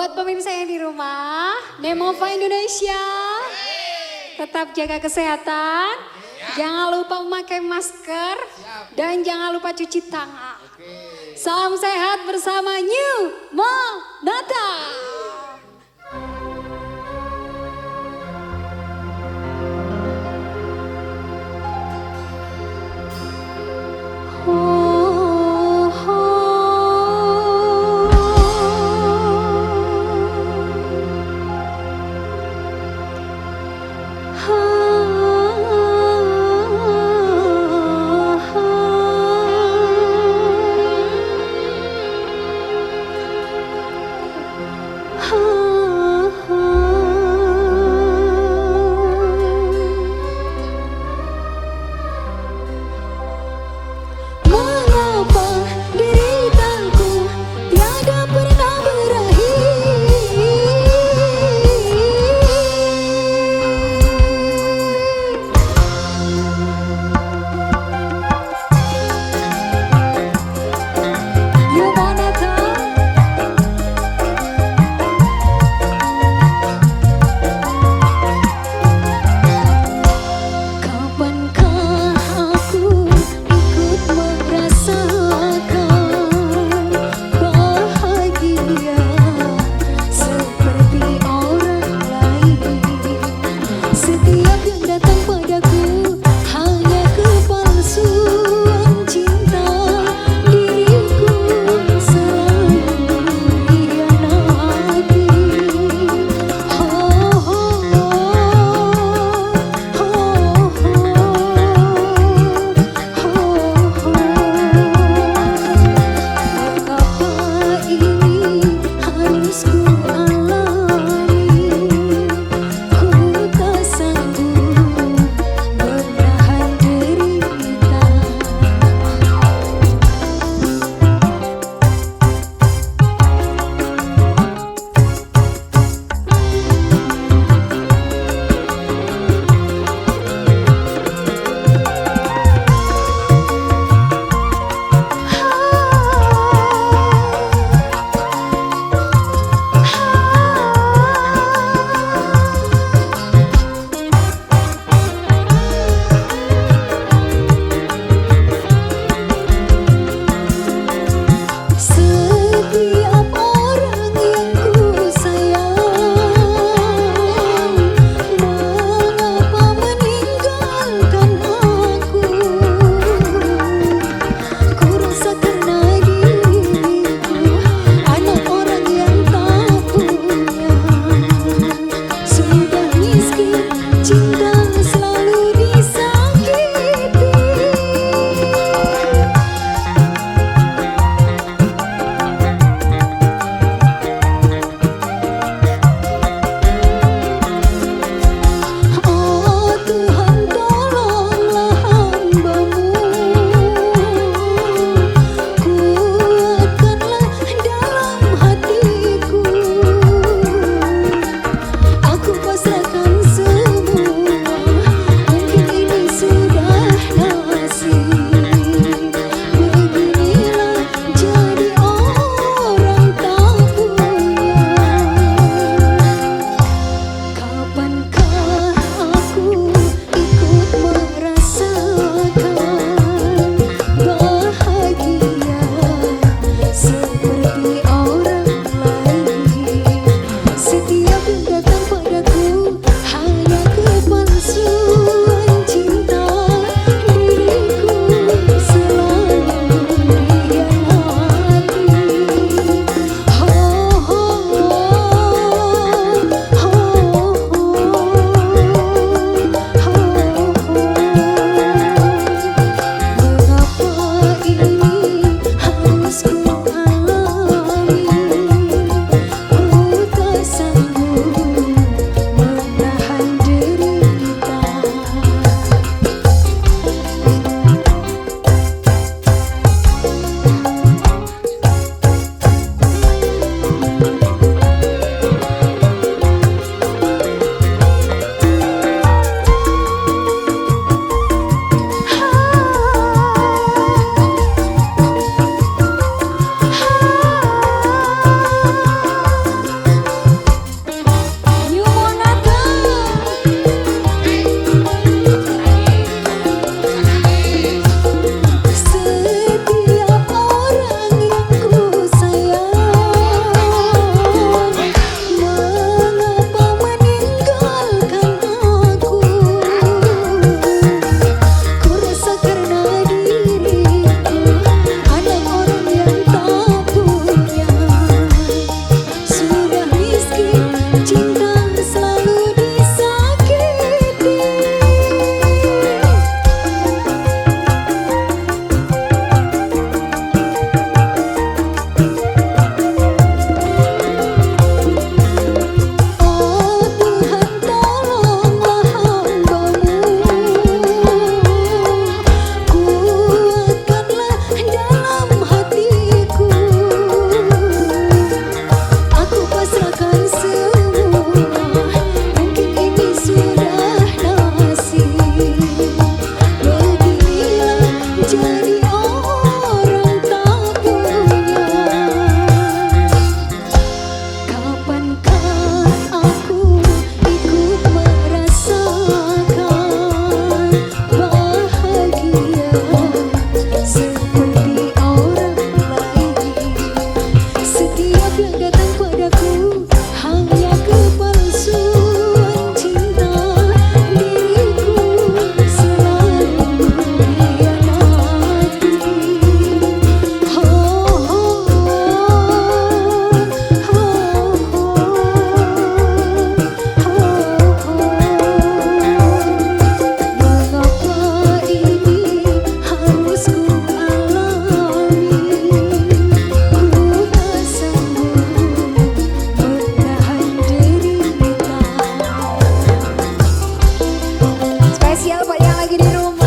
Buat pemirsa yang di rumah, Nemova Indonesia, tetap jaga kesehatan, jangan lupa memakai masker, dan jangan lupa cuci tangan. Salam sehat bersama New Monata. spesial buat yang lagi di rumah?